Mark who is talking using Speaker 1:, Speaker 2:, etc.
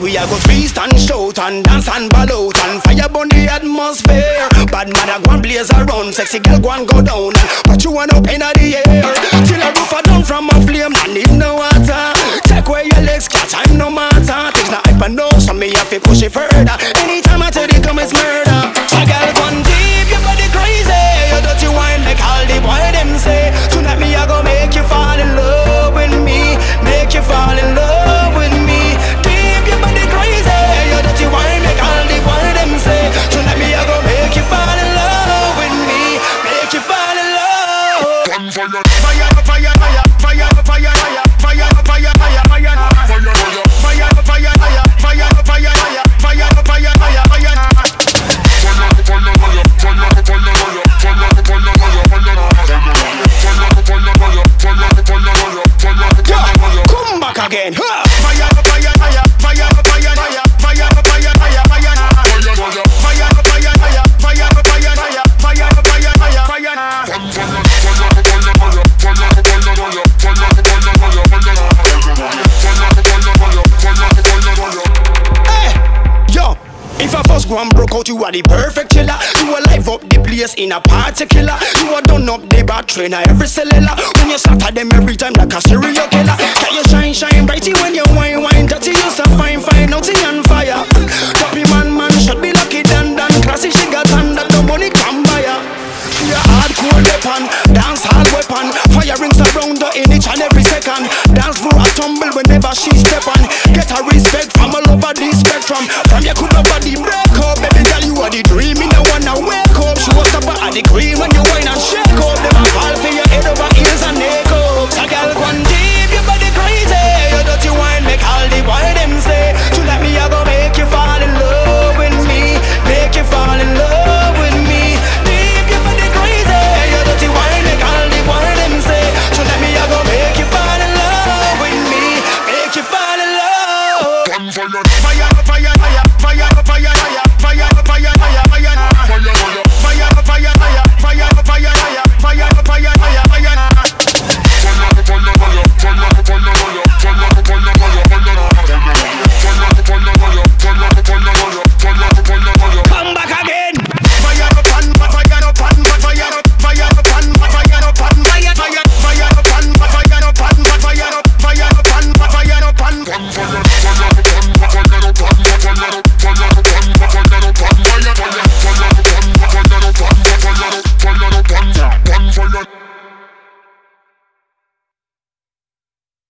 Speaker 1: we a go feast and shout and dance and ball out and fire burn the atmosphere. Bad mother go and blaze around, sexy girl go and go down and put you one up in the air. Till a roof a down from a flame and if no one Hey, yo, if I first go and broke out, you are the perfect killer. You will live up the place in a particular. You are done up the battery in every cellular. When you slaughter them every time like a serial Tumble whenever she step on. Get her respect from all over the spectrum. From your cool body break up, baby girl, you are the dream. follow